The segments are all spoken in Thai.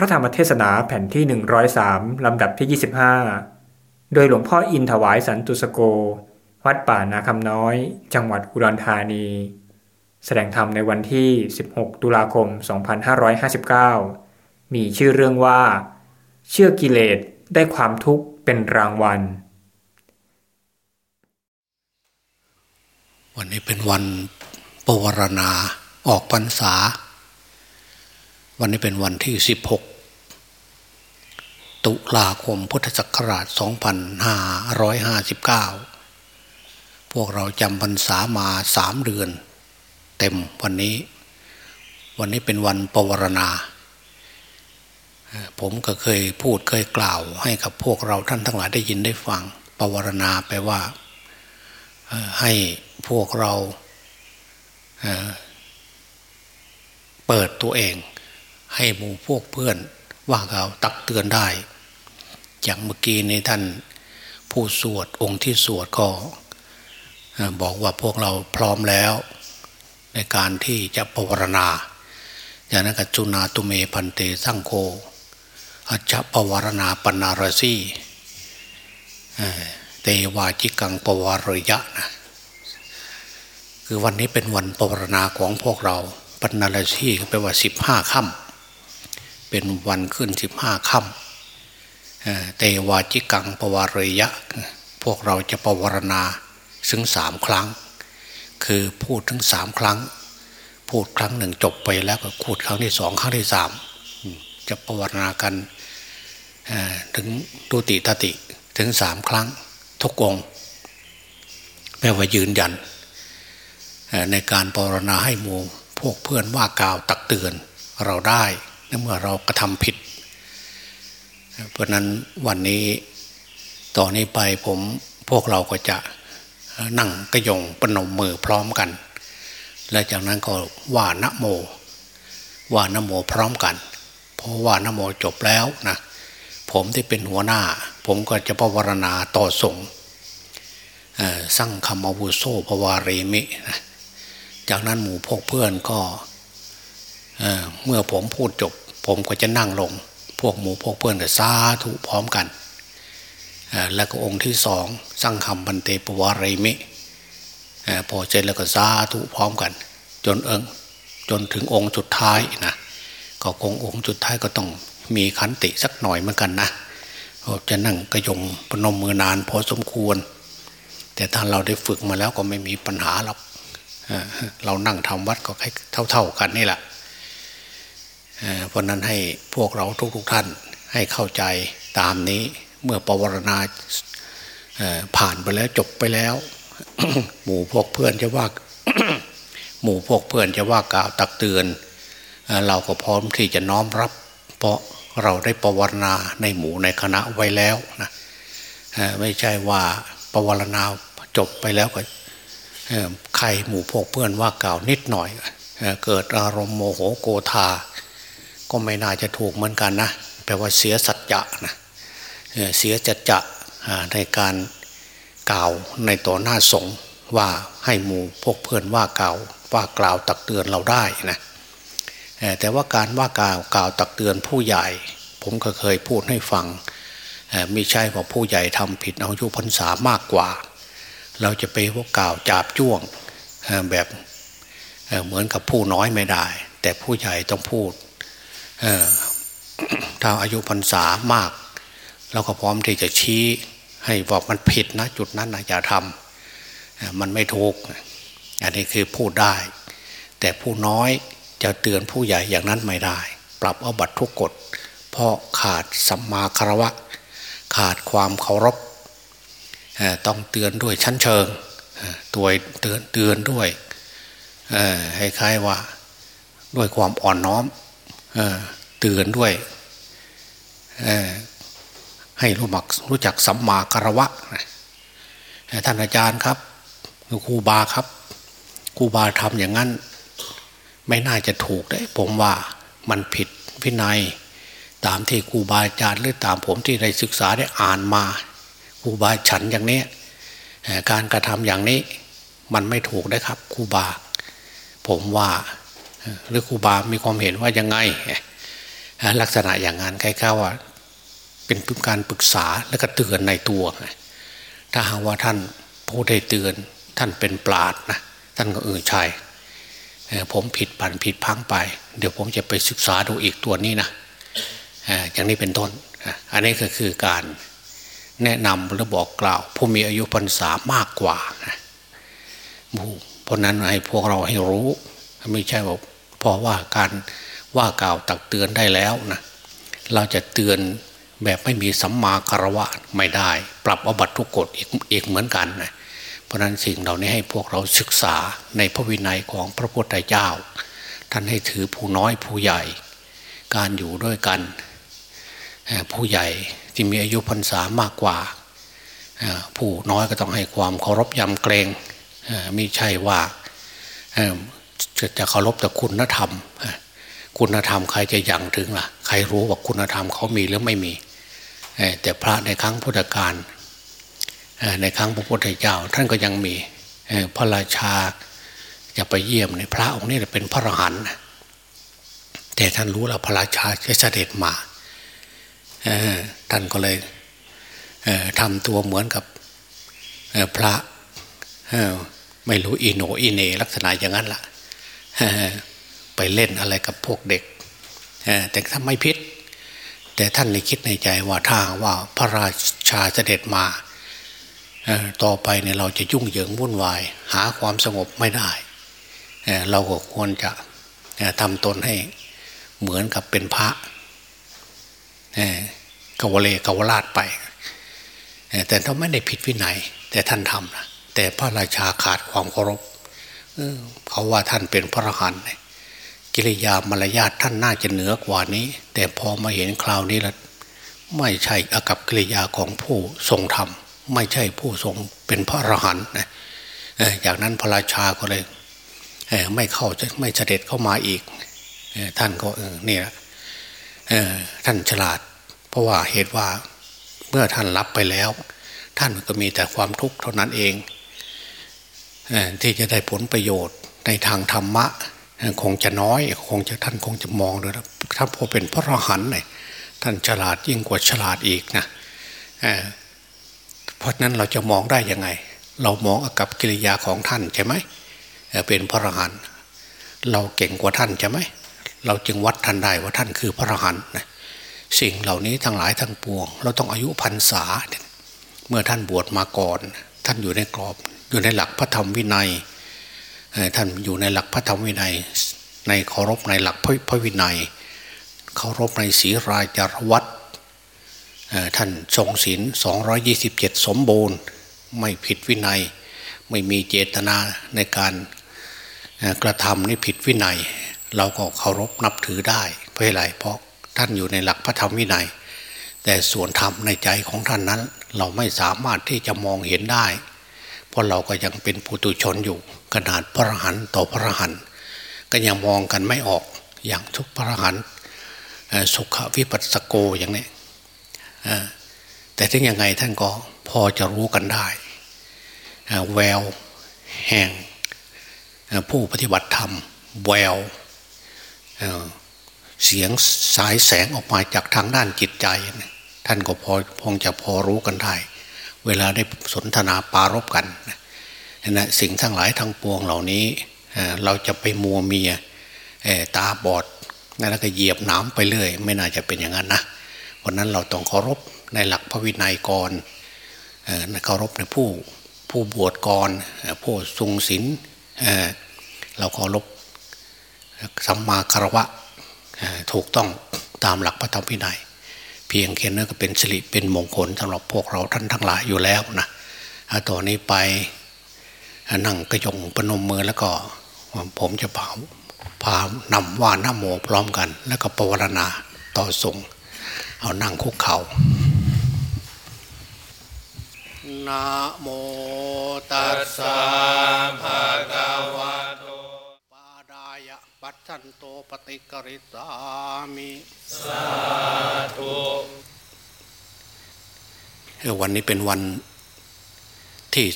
ระธรรมเทศนาแผ่นที่ 103 ลำดับที่ 25 โดยหลวงพ่ออินถวายสันตุสโก วัดป่านาคำน้อย จังหวัดอุดรธานี แสดงธรรมในวันที่ 16 ตุลาคม 2559 มีชื่อเรื่องว่า เชื่อกิเลสได้ความทุกข์เป็นรางวัล วันนี้เป็นวันปวารณาออกพรรษาวันนี้เป็นวันที่ 16 ตุลาคมพุทธศักราช 2559 พวกเราจำพรรษามาสามเดือน เต็มวันนี้ วันนี้เป็นวันปวารณา ผมก็เคยพูดเคยกล่าวให้กับพวกเราท่านทั้งหลายได้ยินได้ฟังปวารณาแปลว่า ให้พวกเราเปิดตัวเอง ให้หมู่พวกเพื่อน ว่าเราตักเตือนได้ อย่างเมื่อกี้ในท่านผู้สวดองค์ที่สวดก็บอกว่าพวกเราพร้อมแล้ว ในการที่จะภาวนาอย่างนั้นกัจุนาตุเมพันเตสังโฆอัจฉปวารณาปนารสีเตวาจิกังปวารยะนะคือวันนี้เป็นวันปวารณาของพวกเราปนารสีแปลว่าสิบห้าค่ำ เป็นวันขึ้นสิบห้าค่ำเตวาจิกังปวารยะ พวกเราจะปวารณาซึ่งสามครั้ง คือพูดถึงสามครั้ง พูดครั้งหนึ่งจบไปแล้วก็พูดครั้งที่สองครั้งที่สามจะปวารณากันถึงตุติตติถึงสามครั้งทุกองแปลว่ายืนยัน ในการปรณาให้หมู่พวกเพื่อนว่ากล่าวตักเตือนเราได้ เมื่อเรากระทำผิด เพราะนั้นวันนี้ต่อนนี้ไปผมพวกเราก็จะนั่งกระยงปนมมือพร้อมกัน และจากนั้นก็ว่านะโม ว่านะโมพร้อมกัน เพราะว่านะโมจบแล้วนะผมที่เป็นหัวหน้า ผมก็จะปวารณาต่อสงสั่งคำอาวุโสภวารีมินะจากนั้นหมู่พวกเพื่อนก็เเมื่อผมพูดจบ ผมก็จะนั่งลง พวกหมูพวกเพื่อนก็สาธุพร้อมกัน แล้วก็องค์ที่สองสั่งคำบันเตปวารีมิพอเสร็จแล้วก็สาธุพร้อมกัน จนเอิงจนถึงองค์สุดท้ายนะก็คงองค์สุดท้ายก็ต้องมีขันติสักหน่อยเหมือนกันนะจะนั่งกระยงปนมมือนานพอสมควร แต่ถ้าเราได้ฝึกมาแล้วก็ไม่มีปัญหาหรอกเรานั่งทำวัดก็ให้เท่า ๆกันนี่แหละ เพราะนั้นให้พวกเราทุกๆท่านให้เข้าใจตามนี้เมื่อปวารณาผ่านไปแล้วจบไปแล้ว หมู่พวกเพื่อนจะว่า หมู่พวกเพื่อนจะว่ากล่าวตักเตือน เราก็พร้อมที่จะน้อมรับ เพราะเราได้ปวารณาในหมู่ในคณะไว้แล้วนะไม่ใช่ว่าปวารณาจบไปแล้วก็ใครหมู่พวกเพื่อนว่ากล่าวนิดหน่อยเกิดอารมณ์โมโหโกธา ก็ไม่น่าจะถูกเหมือนกันนะแปลว่าเสียสัจจะนะเสียจัจจะในการกล่าวในต่อหน้าสงฆ์ว่าให้หมู่พวกเพื่อนว่ากล่าวว่ากล่าวตักเตือนเราได้นะแต่ว่าการว่ากล่าวกล่าวตักเตือนผู้ใหญ่ ผมก็เคยพูดให้ฟังไม่ใช่ว่าผู้ใหญ่ทำผิดเอายุพรรษามากกว่า เราจะไปพวกกล่าวจาบจ้วงแบบเหมือนกับผู้น้อยไม่ได้ แต่ผู้ใหญ่ต้องพูด ถ้าอายุพรรษามาก เราก็พร้อมที่จะชี้ให้บอกมันผิดนะ จุดนั้นนะอย่าทำมันไม่ถูก อันนี้คือพูดได้ แต่ผู้น้อยจะเตือนผู้ใหญ่อย่างนั้นไม่ได้ ปรับเอาบัตรทุกกฎ เพราะขาดสัมมาคารวะ ขาดความเคารพต้องเตือนด้วยชั้นเชิงตัวเตือนเตือนด้วยให้คล้ายว่า ด้วยความอ่อนน้อม เตือนด้วยให้รู้มักรู้จักสัมมาคารวะท่านอาจารย์ครับครูบาครับครูบาทำอย่างนั้น ไม่น่าจะถูกได้ผมว่ามันผิดวินัย ตามที่ครูบาอาจารย์หรือตามผมที่ได้ศึกษาได้อ่านมาครูบาฉันอย่างนี้การกระทำอย่างนี้มันไม่ถูกนะครับครูบา ผมว่าหรือครูบา มีความเห็นว่ายังไง ลักษณะอย่างนั้นใครๆว่า เป็นการปรึกษาแล้วก็เตือนในตัวถ้าหากว่าท่านผู้ได้เตือนท่านเป็นปราดนะท่านก็เออใช่ผมผิดผันผิดพังไป เดี๋ยวผมจะไปศึกษาดูอีกตัวนี้นะอย่างนี้เป็นต้น อันนี้ก็คือการแนะนำหรือบอกกล่าว ผู้มีอายุพรรษามากกว่าเพราะนั้นให้พวกเราให้รู้ ไม่ใช่ว่าพอว่าการ ว่ากล่าวตักเตือนได้แล้วนะเราจะเตือนแบบไม่มีสัมมาคารวะไม่ได้ ปรับอบัตทุกกฎอีกอีกเหมือนกันนะเพราะนั้นสิ่งเหล่านี้ให้พวกเราศึกษาในพระวินัยของพระพุทธเจ้า ท่านให้ถือผู้น้อยผู้ใหญ่ การอยู่ด้วยกัน ผู้ใหญ่ที่มีอายุพรรษามากกว่า ผู้น้อยก็ต้องให้ความเคารพยำเกรงไม่ใช่ว่าจะเคารพแต่คุณธรรม คุณธรรมใครจะยังถึงล่ะ ใครรู้ว่าคุณธรรมเขามีหรือไม่มีแต่พระในครั้งพุทธกาลในครั้งพระพุทธเจ้า ท่านก็ยังมีพระราชาจะไปเยี่ยมในพระองค์นี้เป็นพระอรหันต์แต่ท่านรู้แล้วพระราชาจะเสด็จมาท่านก็เลยทำตัวเหมือนกับพระไม่รู้อีโนอีเนลักษณะอย่างนั้นละ่ะ ไปเล่นอะไรกับพวกเด็กแต่ถ้าไม่พิษ แต่ท่านในคิดในใจว่าถ้าว่าพระราชาเสด็จมาต่อไปเนี่ยเราจะยุ่งเหยิงวุ่นวาย หาความสงบไม่ได้ เราก็ควรจะทำตนให้เหมือนกับเป็นพระกวเลกวราชไป แต่เราไม่ได้ผิดวินัย แต่ท่านทำนะแต่พระราชาขาดความเคารพเขาว่าท่านเป็นพระอรหันต์ กิริยามารยาทท่านน่าจะเหนือกว่านี้ แต่พอมาเห็นคราวนี้แล้วไม่ใช่อากับกิริยาของผู้ทรงธรรม ไม่ใช่ผู้ทรงเป็นพระอรหันต์นะอย่างนั้นพระราชาก็เลยไม่เข้าไม่เสด็จเข้ามาอีก ท่านก็เนี่ยท่านฉลาด เพราะว่าเหตุว่าเมื่อท่านรับไปแล้ว ท่านก็มีแต่ความทุกข์เท่านั้นเองที่จะได้ผลประโยชน์ในทางธรรมะ คงจะน้อย คงจะท่านคงจะมองเลยนะถ้าพอเป็นพระอรหันต์เนี่ยท่านฉลาดยิ่งกว่าฉลาดอีกนะเพราะนั้นเราจะมองได้ยังไง เรามองกับกิริยาของท่านใช่ไหมเป็นพระอรหันต์เราเก่งกว่าท่านใช่ไหมเราจึงวัดท่านได้ว่าท่านคือพระอรหันต์สิ่งเหล่านี้ทั้งหลายทั้งปวง เราต้องอายุพรรษา เมื่อท่านบวชมาก่อน ท่านอยู่ในกรอบอยู่ในหลักพระธรรมวินัย ท่านอยู่ในหลักพระธรรมวินัย ในเคารพในหลักพระวินัยเคารพในศีรายจารวัตท่านทรงศีลสองยี่สิบเจ็ดสมบูรณ์ ไม่ผิดวินัย ไม่มีเจตนาในการกระทำนี่ผิดวินัย เราก็เคารพนับถือได้เพราะอะไรเพราะท่านอยู่ในหลักพระธรรมวินัย แต่ส่วนธรรมในใจของท่านนั้น เราไม่สามารถที่จะมองเห็นได้ เพราะเราก็ยังเป็นปุตุชนอยู่ ขนาดพระหันต่อพระหันก็ยังมองกันไม่ออกอย่างทุกพระหันสุขวิปัสสโกอย่างนี้แต่ถึงยังไงท่านก็พอจะรู้กันได้แววแห่งผู้ปฏิบัติธรรมแววเสียงสายแสงออกมาจากทางด้านจิตใจ ท่านก็พอพงจะพอรู้กันได้ เวลาได้สนทนาปารบกันนะสิ่งทั้งหลายทั้งปวงเหล่านี้ เราจะไปมัวเมียตาบอดแล้วก็เหยียบน้ำไปเรื่อย ไม่น่าจะเป็นอย่างนั้นนะเพราะนั้นเราต้องเคารพในหลักพระวินัยก่อนเคารพในผู้ผู้บวชก่อนผู้ทรงศีลเราเคารพสัมมาคารวะถูกต้องตามหลักพระธรรมวินัย เพียงแค่นั้นก็เป็นสิริเป็นมงคลสำหรับพวกเราท่านทั้งหลายอยู่แล้วนะต่อนนี้ไปนั่งกระยงปนมมือแล้วก็ผมจะพาพานำว่านโมพร้อมกัน แล้วก็ปวารณาต่อส่งเอานั่งคุกเขา่านะโมตัสสะภะคะวะ นโตปฏิกริสามิสาธุวันนี้เป็นวันที่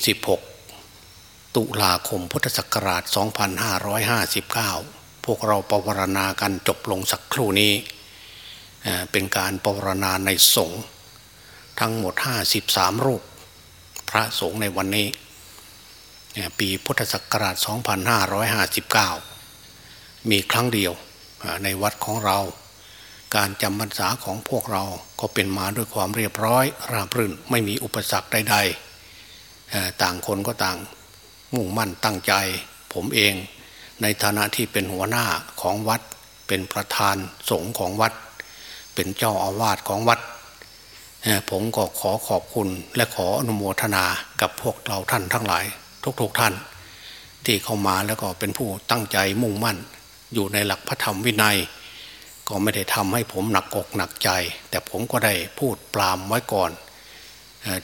16 ตุลาคมพุทธศักราช 2559 พวกเราปวารณากันจบลงสักครู่นี้ เป็นการปรณาในสงฆ์ทั้งหมด 53 รูป พระสงฆ์ในวันนี้ ปีพุทธศักราช 2559 มีครั้งเดียวในวัดของเรา การจำพรรษาของพวกเราก็เป็นมาด้วยความเรียบร้อย ราบรื่นไม่มีอุปสรรคใด ๆ ต่างคนก็ต่างมุ่งมั่นตั้งใจ ผมเองในฐานะที่เป็นหัวหน้าของวัด เป็นประธานสงฆ์ของวัด เป็นเจ้าอาวาสของวัด ผมก็ขอขอบคุณและขออนุโมทนากับพวกเราท่านทั้งหลาย ทุกๆทท่าน ที่เข้ามาแล้วก็เป็นผู้ตั้งใจมุ่งมั่น อยู่ในหลักพระธรรมวินัย ก็ไม่ได้ทำให้ผมหนักอกหนักใจ แต่ผมก็ได้พูดปรามไว้ก่อน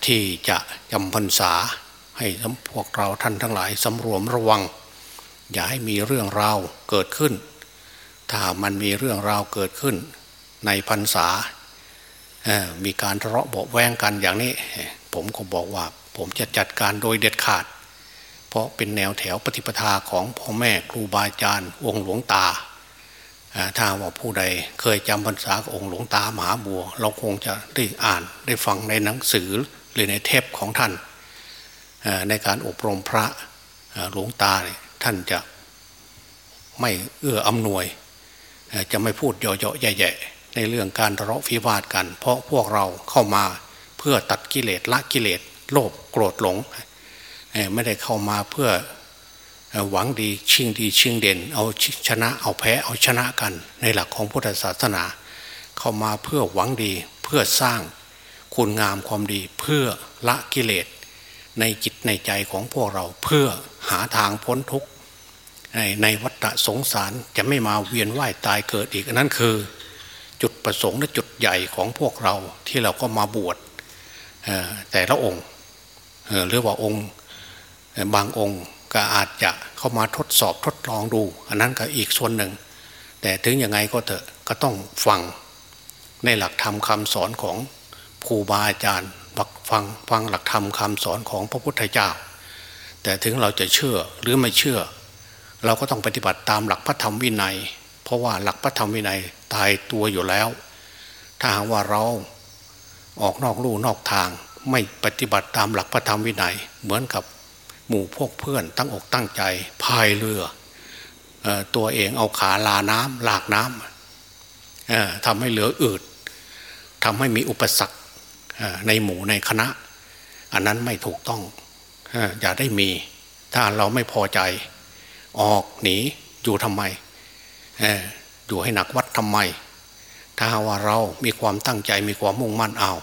ที่จะจำพรรษาให้พวกเราท่านทั้งหลายสำรวมระวัง อย่าให้มีเรื่องราวเกิดขึ้น ถ้ามันมีเรื่องราวเกิดขึ้น ในพรรษามีการทะเลาะเบาแวงกันอย่างนี้ ผมก็บอกว่าผมจะจัดการโดยเด็ดขาด เพราะเป็นแนวแถวปฏิปทาของพ่อแม่ครูบาอาจารย์องค์หลวงตาถ้าว่าผู้ใดเคยจำพรรษาองค์หลวงตามหาบัว เราคงจะได้อ่านได้ฟังในหนังสือหรือในเทปของท่าน ในการอบรมพระหลวงตาท่านจะไม่เอื้ออำนวย จะไม่พูดเยาะๆแย่ๆในเรื่องการทะเลาะวิวาทกัน เพราะพวกเราเข้ามาเพื่อตัดกิเลสละกิเลสโลภโกรธหลง ไม่ได้เข้ามาเพื่อหวังดีชิงดีชิงเด่น เอาชนะเอาแพ้เอาชนะกัน ในหลักของพุทธศาสนา เข้ามาเพื่อหวังดีเพื่อสร้างคุณงามความดีเพื่อละกิเลสในจิตในใจของพวกเราเพื่อหาทางพ้นทุกข์ในวัฏสงสารจะไม่มาเวียนว่ายตายเกิดอีกนั่นคือ จุดประสงค์และจุดใหญ่ของพวกเราที่เราก็มาบวชแต่ละองค์หรือว่าองค์ บางองค์ก็อาจจะเข้ามาทดสอบทดลองดู อันนั้นก็อีกส่วนหนึ่ง แต่ถึงยังไงก็เถอะก็ต้องฟังในหลักธรรมคำสอนของครูบาอาจารย์ฟังฟังหลักธรรมคำสอนของพระพุทธเจ้า แต่ถึงเราจะเชื่อหรือไม่เชื่อ เราก็ต้องปฏิบัติตามหลักพระธรรมวินัย เพราะว่าหลักพระธรรมวินัยตายตัวอยู่แล้ว ถ้าหากว่าเราออกนอกลู่นอกทาง ไม่ปฏิบัติตามหลักพระธรรมวินัยเหมือนกับ หมู่พวกเพื่อนตั้งอกตั้งใจพายเรืออตัวเองเอาขาลาน้ำหลากน้ำทำให้เหลืออืดทำให้มีอุปสรรคในหมู่ในคณะ อันนั้นไม่ถูกต้องอย่าได้มี ถ้าเราไม่พอใจ ออกหนีอยู่ทำไมอยู่ให้หนักวัดทำไม ถ้าว่าเรามีความตั้งใจมีความมุ่งมั่นเอา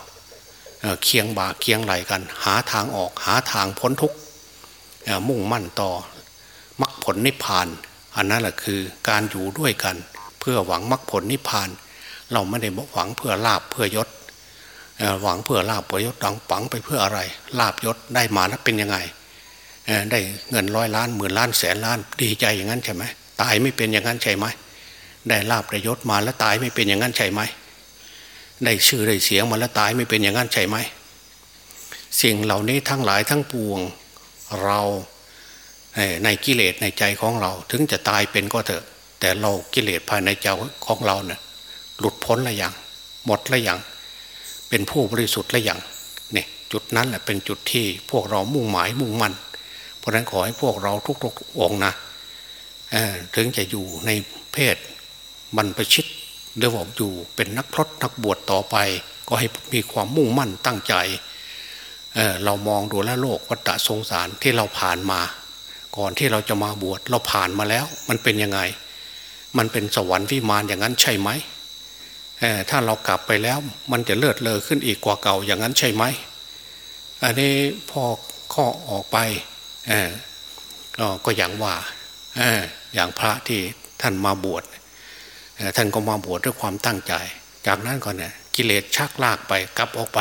เคียงบ่าเคียงไหลกัน หาทางออกหาทางพ้นทุกข์ มุ่งมั่นต่อมรรคผลนิพพาน อันนั้นแหละคือการอยู่ด้วยกัน เพื่อหวังมรรคผลนิพพาน เราไม่ได้หวังเพื่อลาบเพื่อยศหวังเพื่อลาบเพื่อยศดังปังไปเพื่ออะไร ลาบยศได้มาแล้วเป็นยังไงได้เงินร้อยล้านหมื่นล้านแสนล้านดีใจอย่างนั้นใช่ไหมตายไม่เป็นอย่างนั้นใช่ไหมได้ลาบได้ยศมาแล้วตายไม่เป็นอย่างนั้นใช่ไหมได้ชื่อได้เสียงมาแล้วตายไม่เป็นอย่างนั้นใช่ไหมสิ่งเหล่านี้ทั้งหลายทั้งปวง เราในกิเลสในใจของเรา ถึงจะตายเป็นก็เถอะ แต่เรากิเลสภายในใจของเราเนี่ยหลุดพ้นละอย่าง หมดละอย่าง เป็นผู้บริสุทธิ์และอย่างนี่จุดนั้นแหละเป็นจุดที่พวกเรามุ่งหมายมุ่งมั่น เพราะฉะนั้นขอให้พวกเราทุกๆองนะถึงจะอยู่ในเพศบรรพชิตหรือว่าอยู่เป็นนักพรตนักบวชต่อไป ก็ให้มีความมุ่งมั่นตั้งใจ เเรามองดูแลโลกวัฏสงสารที่เราผ่านมา ก่อนที่เราจะมาบวชเราผ่านมาแล้ว มันเป็นยังไง มันเป็นสวรรค์วิมานอย่างนั้นใช่ไหมถ้าเรากลับไปแล้วมันจะเลือดเลอขึ้นอีกกว่าเก่าอย่างนั้นใช่ไหม อันนี้พอข้อออกไปก็อย่างว่าอย่างพระที่ท่านมาบวชท่านก็มาบวชด้วยความตั้งใจ จากนั้นก็เนี่ยกิเลสชักลากไปกลับออกไป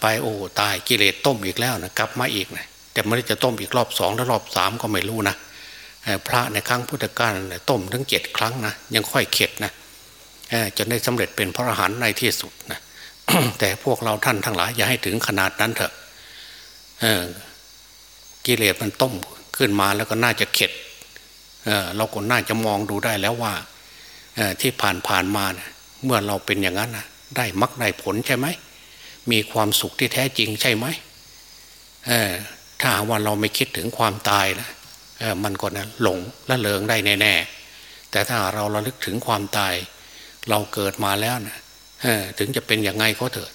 ไปโอ้ตายกิเลสต้มอีกแล้วนะกลับมาอีกนะแต่ไม่ได้จะต้มอีกรอบสองแล้วรอบสามก็ไม่รู้นะพระในครั้งพุทธกาลต้มทั้งเจ็ดครั้งนะยังค่อยเข็ดนะจนได้สำเร็จเป็นพระอรหันต์ในที่สุดนะแต่พวกเราท่านทั้งหลายอย่าให้ถึงขนาดนั้นเถอะกิเลสมันต้มขึ้นมาแล้วก็น่าจะเข็ดเเราก็น่าจะมองดูได้แล้วว่าที่ผ่านผ่านมาเนี่ยเมื่อเราเป็นอย่างนั้นนะได้มรรคได้ผลใช่ไหม มีความสุขที่แท้จริงใช่ไหมถ้าว่าเราไม่คิดถึงความตายนะมันก็นะหลงละเลงได้แน่ๆแต่ถ้าเราระลึกถึงความตาย เราเกิดมาแล้วนะถึงจะเป็นอย่างไงก็เถิด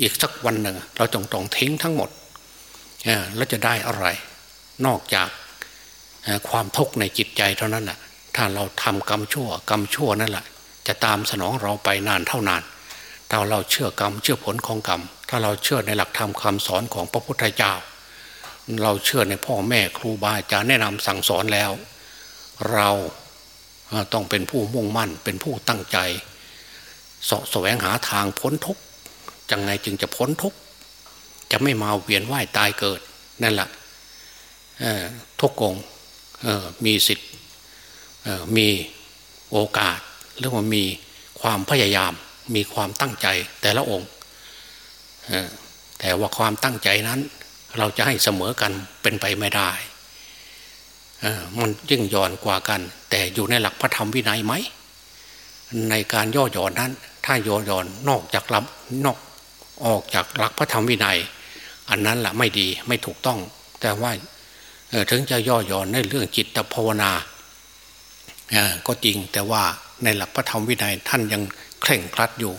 อีกสักวันหนึ่งเราจงต้องทิ้งทั้งหมดแล้วจะได้อะไร นอกจากความทุกข์ในจิตใจเท่านั้นแหละถ้าเราทำกรรมชั่วกรรมชั่วนั่นแหละจะตามสนองเราไปนานเท่านาน ถ้าเราเชื่อกรรมเชื่อผลของกรรม ถ้าเราเชื่อในหลักธรรมคาสอนของพระพุทธเจ้า เราเชื่อในพ่อแม่ครูบาอาจารย์แนะนำสั่งสอนแล้ว เราต้องเป็นผู้มุ่งมั่น เป็นผู้ตั้งใจสแสวงหาทางพ้นทุกข์จังไงจึงจะพ้นทุกข์จะไม่มาเวียนว่ายตายเกิดนั่นแหละทุกองมีสิทธิ์มีโอกาสหรือว่ามีความพยายาม มีความตั้งใจแต่ละองค์แต่ว่าความตั้งใจนั้น เราจะให้เสมอกันเป็นไปไม่ได้มันยิ่งย่อนกว่ากัน แต่อยู่ในหลักพระธรรมวินัยไหม ในการย่อหย่อนนั้น ถ้าย่อหย่อนนอกจากลับนอกออกจากหลักพระธรรมวินัย อันนั้นแหละไม่ดีไม่ถูกต้อง แต่ว่าถึงจะย่อหย่อนในเรื่องจิตภาวนาก็จริงแต่ว่าในหลักพระธรรมวินัยท่านยัง เคร่งครัดอยู่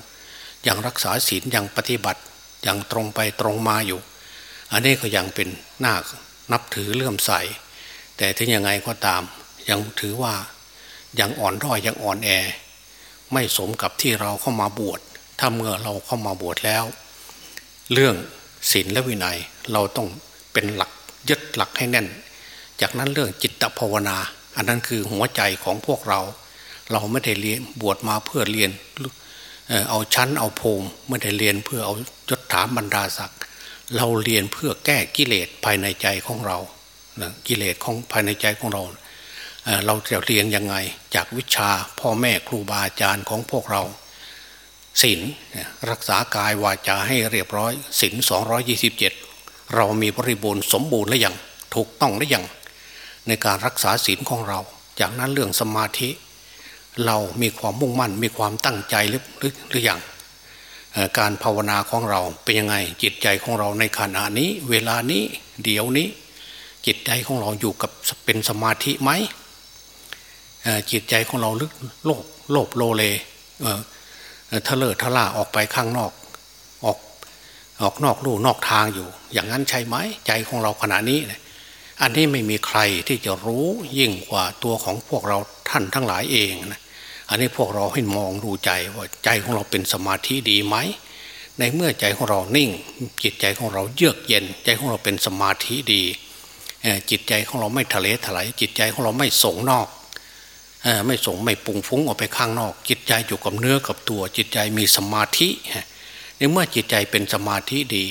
ยังรักษาศีลยังปฏิบัติยังตรงไปตรงมาอยู่ อันนี้ก็ยังเป็นหน้านับถือเลื่อมใส แต่ถึงยังไงก็ตาม ยังถือว่ายังอ่อนด้อยยังอ่อนแอ ไม่สมกับที่เราเข้ามาบวชถ้าเมื่อเราเข้ามาบวชแล้ว เรื่องศีลและวินัยเราต้องเป็นหลักยึดหลักให้แน่น จากนั้นเรื่องจิตภาวนา อันนั้นคือหัวใจของพวกเรา เราไม่ได้เรียนบวชมาเพื่อเรียนเอาชั้นเอาภูมิไม่ได้เรียนเพื่อเอายศถาบรรดาศักดิ์เราเรียนเพื่อแก้กิเลสภายในใจของเรากิเลสของภายในใจของเรา เราจะเรียนยังไงจากวิชาพ่อแม่ครูบาอาจารย์ของพวกเราศีลรักษากายวาจาให้เรียบร้อยศีลสองยี่สิบเจ็ดเรามีบริบูรณ์สมบูรณ์หรือยังถูกต้องหรือยังในการรักษาศีลของเรา จากนั้นเรื่องสมาธิ เรามีความมุ่งมั่น มีความตั้งใจหรือหรือหรือยังการภาวนาของเราเป็นยังไงจิตใจของเราในขณะนี้ เวลานี้เดี๋ยวนี้ จิตใจของเราอยู่กับเป็นสมาธิไหมจิตใจของเราลึกโลภโลภโลเลเทะเลทะล่าออกไปข้างนอกออกออกนอกลู่นอกทางอยู่ อย่างนั้นใช่ไหมใจของเราขณะนี้ อันนี้ไม่มีใครที่จะรู้ยิ่งกว่าตัวของพวกเราท่านทั้งหลายเองนะ อันนี้พวกเราให้มองดูใจว่าใจของเราเป็นสมาธิดีไหมในเมื่อใจของเรานิ่ง จิตใจของเราเยือกเย็น ใจของเราเป็นสมาธิดีจิตใจของเราไม่ทะเลถลายจิตใจของเราไม่ส่งนอกไม่ส่งไม่ปุงฟุ้งออกไปข้างนอก จิตใจอยู่กับเนื้อกับตัว จิตใจมีสมาธิในเมื่อจิตใจเป็นสมาธิดี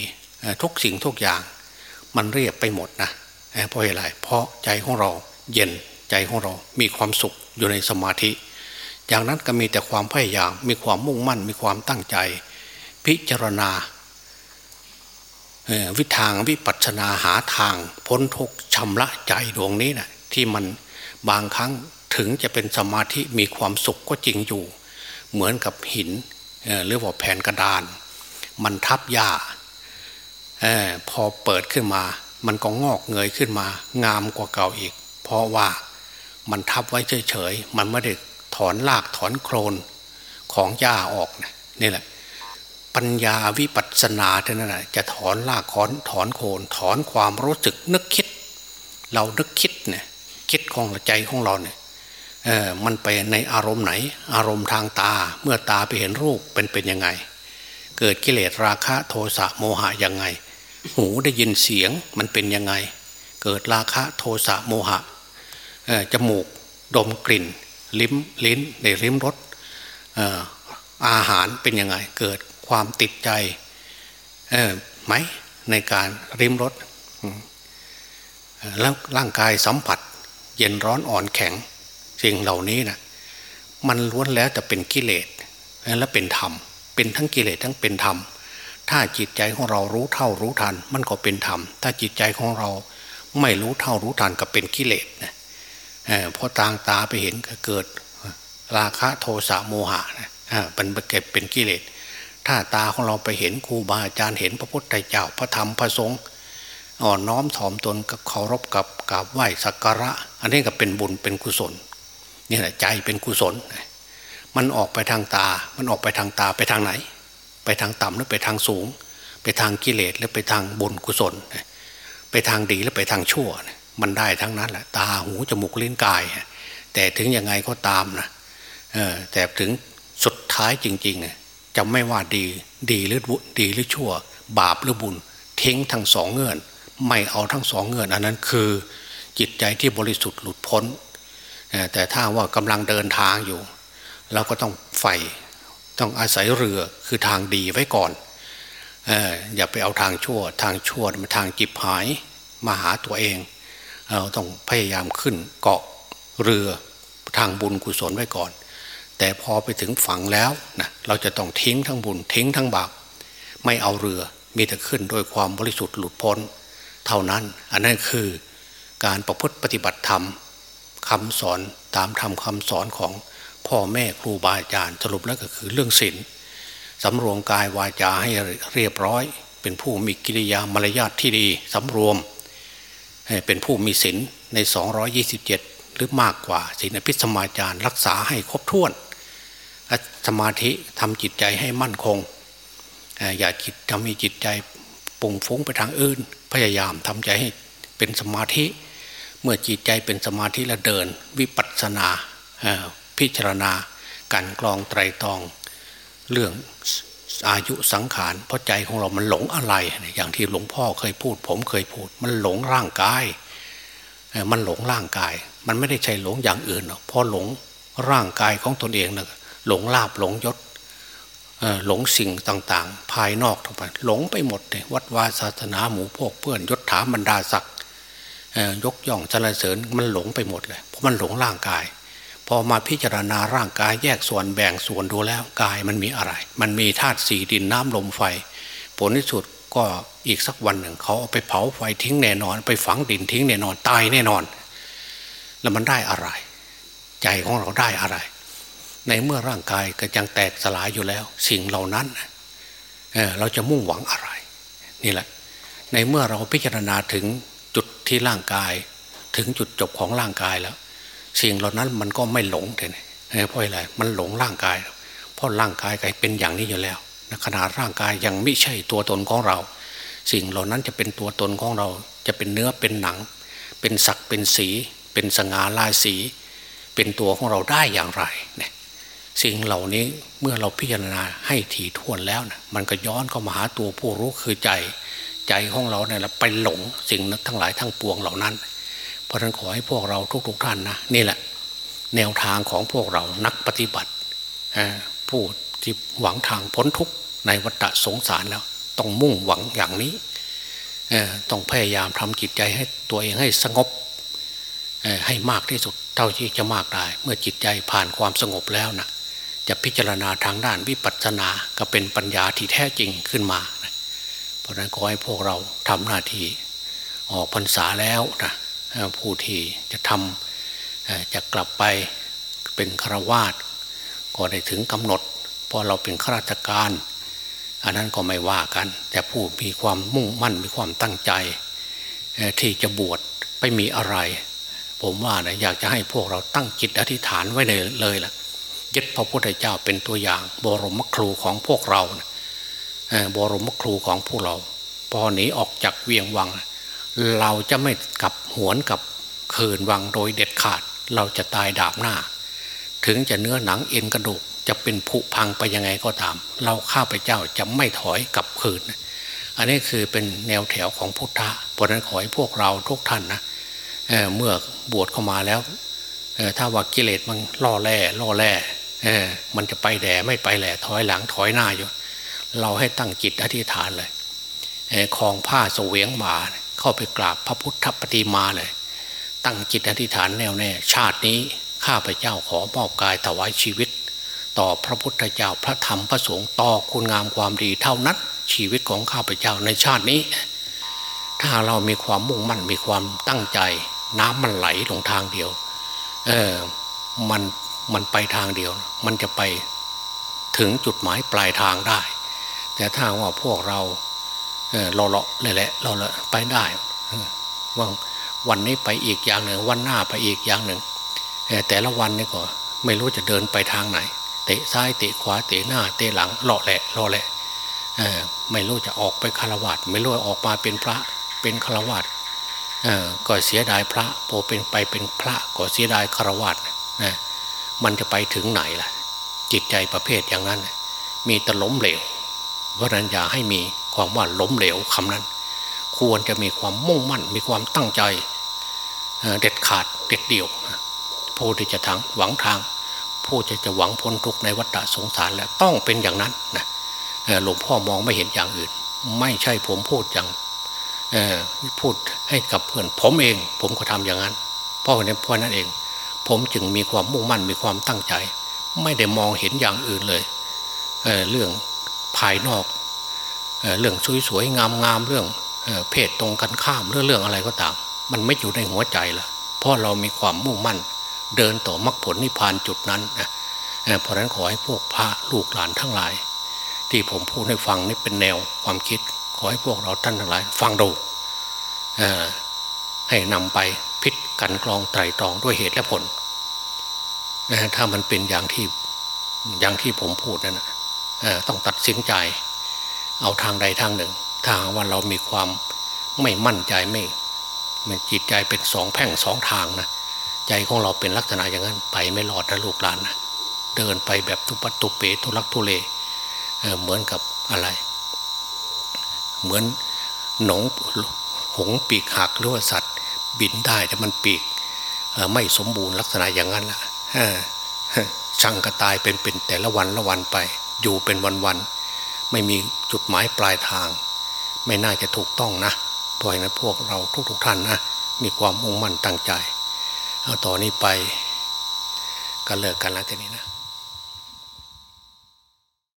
ทุกสิ่งทุกอย่างมันเรียบไปหมดนะเพราะอะไรเพราะใจของเราเย็นใจของเรามีความสุขอยู่ในสมาธิ อย่างนั้นก็มีแต่ความพยายาม มีความมุ่งมั่น มีความตั้งใจ พิจารณาวิทางวิปัสนาหาทาง พ้นทุกชำระใจดวงนี้นะที่มันบางครั้งถึงจะเป็นสมาธิมีความสุขก็จริงอยู่ เหมือนกับหินหรือว่าแผ่นกระดาน มันทับหญ้าพอเปิดขึ้นมา มันก็งอกเงยขึ้นมา งามกว่าเก่าอีก เพราะว่ามันทับไว้เฉยๆมันไม่ได้ ถอนรากถอนโครนของหญ้าออกนี่แหละ ปัญญาวิปัสสนาเท่านั้นแหละจะถอนรากถอนถอนโคนถอนความรู้สึกนึกคิด เรานึกคิดเนี่ยคิดของใจของเราเนี่ยเออมันไปในอารมณ์ไหน อารมณ์ทางตาเมื่อตาไปเห็นรูปเป็นเป็นยังไง เกิดกิเลสราคะโทสะโมหะยังไง หูได้ยินเสียงมันเป็นยังไง เกิดราคะโทสะโมหะจมูกดมกลิ่น ลิ้มลิ้นในลิ้มรสอาหารเป็นยังไง เกิดความติดใจไหมในการริมรสแล้วร่างกายสัมผัส เย็นร้อนอ่อนแข็งสิ่งเหล่านี้นะมันล้วนแล้วแต่เป็นกิเลสและเป็นธรรม เป็นทั้งกิเลสทั้งเป็นธรรม ถ้าจิตใจของเรารู้เท่ารู้ทัน มันก็เป็นธรรม ถ้าจิตใจของเราไม่รู้เท่ารู้ทันก็เป็นกิเลสนะ พอต่างตาไปเห็นก็เกิดราคะโทสะโมหะเป็นเก็บเป็นกิเลส ถ้าตาของเราไปเห็นครูบาอาจารย์เห็นพระพุทธเจ้าพระธรรมพระสงฆ์อ่อนน้อมถ่อมตนกับเคารพกับกราบไหว้สักการะ อันนี้ก็เป็นบุญเป็นกุศลนี่แหละใจเป็นกุศล มันออกไปทางตา มันออกไปทางตาไปทางไหน ไปทางต่ำหรือไปทางสูง ไปทางกิเลสหรือไปทางบุญกุศล ไปทางดีหรือไปทางชั่ว มันได้ทั้งนั้นแหละตาหูจมูกลิ้นกาย แต่ถึงยังไงก็ตามนะแต่ถึงสุดท้ายจริงๆจะไม่ว่าดีดีหรือดีหรือชั่ว บาปหรือบุญ ทิ้งทั้งสองเงื่อน ไม่เอาทั้งสองเงื่อน อันนั้นคือจิตใจที่บริสุทธิ์หลุดพ้น แต่ถ้าว่ากำลังเดินทางอยู่ เราก็ต้องใฝ่ต้องอาศัยเรือคือทางดีไว้ก่อนอย่าไปเอาทางชั่ว ทางชั่วมันทางจิบหายมาหาตัวเอง เราต้องพยายามขึ้นเกาะเรือทางบุญกุศลไว้ก่อน แต่พอไปถึงฝั่งแล้วนะเราจะต้องทิ้งทั้งบุญทิ้งทั้งบาปไม่เอาเรือมีแต่ขึ้นโดยความบริสุทธิ์หลุดพ้น เท่านั้น อันนั้นคือการประพฤติปฏิบัติธรรมคำสอนตามธรรมคำสอนของพ่อแม่ครูบาอาจารย์สรุปแล้วก็คือเรื่องศีลสำรวมกายวาจาให้เรียบร้อย เป็นผู้มีกิริยามารยาทที่ดีสำรวม เป็นผู้มีศีลใน 227 หรือมากกว่าศีลพิสมาจารรักษาให้ครบถ้วน สมาธิทำจิตใจให้มั่นคง อย่าจิตทำให้จิตใจปุ่งฟุ้งไปทางอื่น พยายามทำใจให้เป็นสมาธิ เมื่อจิตใจเป็นสมาธิแล้วเดิน วิปัสสนาพิจารณาการกรองไตรตองเรื่อง อายุสังขารเพราะใจของเรามันหลงอะไร อย่างที่หลวงพ่อเคยพูด ผมเคยพูด มันหลงร่างกาย มันหลงร่างกาย มันไม่ได้ใช่หลงอย่างอื่นหรอกพอหลงร่างกายของตนเองนะหลงลาบหลงยศหลงสิ่งต่างๆ ภายนอกทั้งหมดหลงไปหมดเลยวัดวาศาสนาหมู่พวกเพื่อนยศถาบรรดาศักดิ์ยกย่องสรรเสริญมันหลงไปหมดเลยเพราะมันหลงร่างกาย พอมาพิจารณาร่างกายแยกส่วนแบ่งส่วนดูแล้วกายมันมีอะไร มันมีธาตุสี่ดินน้ำลมไฟ ผลที่สุดก็อีกสักวันหนึ่งเขาเอาไปเผาไฟทิ้งแน่นอน ไปฝังดินทิ้งแน่นอนตายแน่นอน แล้วมันได้อะไร ใจของเราได้อะไร ในเมื่อร่างกายก็ยังแตกสลายอยู่แล้ว สิ่งเหล่านั้นเเราจะมุ่งหวังอะไร นี่แหละ ในเมื่อเราพิจารณาถึงจุดที่ร่างกาย ถึงจุดจบของร่างกายแล้ว สิ่งเหล่านั้นมันก็ไม่หลงเลยเพราะอะไรมันหลงร่างกาย เพราะร่างกายกายเป็นอย่างนี้อยู่แล้วขนาดร่างกายยังไม่ใช่ตัวตนของเรา สิ่งเหล่านั้นจะเป็นตัวตนของเรา จะเป็นเนื้อเป็นหนัง เป็นสักเป็นสี เป็นสง่าลายสี เป็นตัวของเราได้อย่างไรเนี่ยสิ่งเหล่านี้เมื่อเราพิจารณาให้ถี่ถ้วนแล้วนะมันก็ย้อนเข้ามาหาตัวผู้รู้คือใจ ใจของเราเนี่ยไปหลงสิ่งทั้งหลายทั้งปวงเหล่านั้น เพราะนั้นขอให้พวกเราทุกๆทท่านนะนี่แหละ แนวทางของพวกเรานักปฏิบัติผู้ที่หวังทางพ้นทุกข์ในวัฏสงสารแล้ว ต้องมุ่งหวังอย่างนี้ต้องพยายามทำจิตใจให้ตัวเองให้สงบให้มากที่สุดเท่าที่จะมากได้ เมื่อจิตใจผ่านความสงบแล้วนะจะพิจารณาทางด้านวิปัสสนาก็เป็นปัญญาที่แท้จริงขึ้นมา เพราะนั้นขอให้พวกเราทำหน้าที่ออกพรรษาแล้วนะ ผู้ที่จะทำจะกลับไปเป็นฆราวาสก็ได้ถึงกำหนดพอเราเป็นข้าราชการ อันนั้นก็ไม่ว่ากัน แต่ผู้มีความมุ่งมั่นมีความตั้งใจ ที่จะบวชไปมีอะไร ผมว่านะอยากจะให้พวกเราตั้งจิตอธิษฐานไว้เลยเลยล่ะยึดพระพุทธเจ้าเป็นตัวอย่าง บรมครูของพวกเราบรมครูของพวกเรา พอหนีออกจากเวียงวัง เราจะไม่กลับหวนกับคืนวังโดยเด็ดขาด เราจะตายดาบหน้า ถึงจะเนื้อหนังเอ็นกระดูกจะเป็นผุพังไปยังไงก็ตาม เราข้าพเจ้าจะไม่ถอยกลับคืน อันนี้คือเป็นแนวแถวของพุทธะเพราะนั้นขอให้พวกเราทุกท่านนะเเมื่อบวชเข้ามาแล้วถ้าว่ากิเลสมันล่อแร่ล่อแร่มันจะไปแด่ไม่ไปแหล่ถอยหลังถอยหน้าอยู่ เราให้ตั้งจิตอธิษฐานเลยคลองผ้าเสวียงมาเข้าไปกราบพระพุทธปฏิมาเลย ตั้งจิตอธิษฐานแน่วแน่ ชาตินี้ข้าพเจ้าขอมอบกายถวายชีวิต ต่อพระพุทธเจ้าพระธรรมพระสงฆ์ต่อคุณงามความดีเท่านั้นชีวิตของข้าพเจ้าในชาตินี้ ถ้าเรามีความมุ่งมั่นมีความตั้งใจ น้ำมันไหลลงทางเดียว เออมันมันไปทางเดียว มันจะไปถึงจุดหมายปลายทางได้ แต่ถ้าว่าพวกเรา เอเราเลาะเลยแหละเราเลาะไปได้ว่าวันนี้ไปอีกอย่างหนึ่ง วันหน้าไปอีกอย่างหนึ่งแต่ละวันนี่ก็ไม่รู้จะเดินไปทางไหน เตะซ้ายเตะขวาเตะหน้า เตะหลังเลาะแหละเลาะแหละไม่รู้จะออกไปคารวะไม่รู้ออกมาเป็นพระเป็นคารวะก็เสียดายพระพอเป็นไปเป็นพระก็เสียดายคารวะนะมันจะไปถึงไหนล่ะ จิตใจประเภทอย่างนั้น มีต่ล้มเหลวเพราะนั้นอย่าให้มี ความว่าล้มเหลวคำนั้น ควรจะมีความมุ่งมั่น มีความตั้งใจเด็ดขาดเด็ดเดี่ยวผู้ที่จะทางหวังทางผู้จะจะหวังพ้นทุกข์ในวัฏสงสารแล้วต้องเป็นอย่างนั้นนะหลวงพ่อมองไม่เห็นอย่างอื่น ไม่ใช่ผมพูดอย่างพูดให้กับเพื่อน ผมเอง ผมก็ทำอย่างนั้นเพราะนั้นเพราะนั้นเอง ผมจึงมีความมุ่งมั่นมีความตั้งใจ ไม่ได้มองเห็นอย่างอื่นเลยเเรื่องภายนอก เรื่องสวยๆงามๆเรื่องเพศตรงกันข้ามเรื่องเรื่องอะไรก็ตาม มันไม่อยู่ในหัวใจละเพราะเรามีความมุ่งมั่น เดินต่อมรรคผลนิพพานจุดนั้นนะเพราะนั้นขอให้พวกพระลูกหลานทั้งหลาย ที่ผมพูดให้ฟังนี่เป็นแนวความคิด ขอให้พวกเราท่านทั้งหลาย ฟังดูให้นำไปพิจกันกรองไตรตรองด้วยเหตุและผลถ้ามันเป็นอย่างที่อย่างที่ผมพูดนั่นต้องตัดสินใจ เอาทางใดทางหนึ่ง ถ้าว่าเรามีความไม่มั่นใจไม่จิตใจเป็นสองแพ่งสองทางนะใจของเราเป็นลักษณะอย่างนั้นไปไม่รอดนะลูกหลานนะเดินไปแบบทุปัตตุเปทุลักทุเลเเหมือนกับอะไร เหมือนหนงหงปีกหักหรือว่าสัตว์ บินได้แต่มันปีกไม่สมบูรณ์ลักษณะอย่างนั้นละช่างกระตายเป็นเป็นแต่ละวันละวันไป อยู่เป็นวันวัน ไม่มีจุดหมายปลายทาง ไม่น่าจะถูกต้องนะเพราะฉะนั้นพวกเราทุกๆทท่านนะมีความมุ่งมั่นตั้งใจ เอาต่อนนี้ไปก็เลิกกันแล้วทีนี้นะ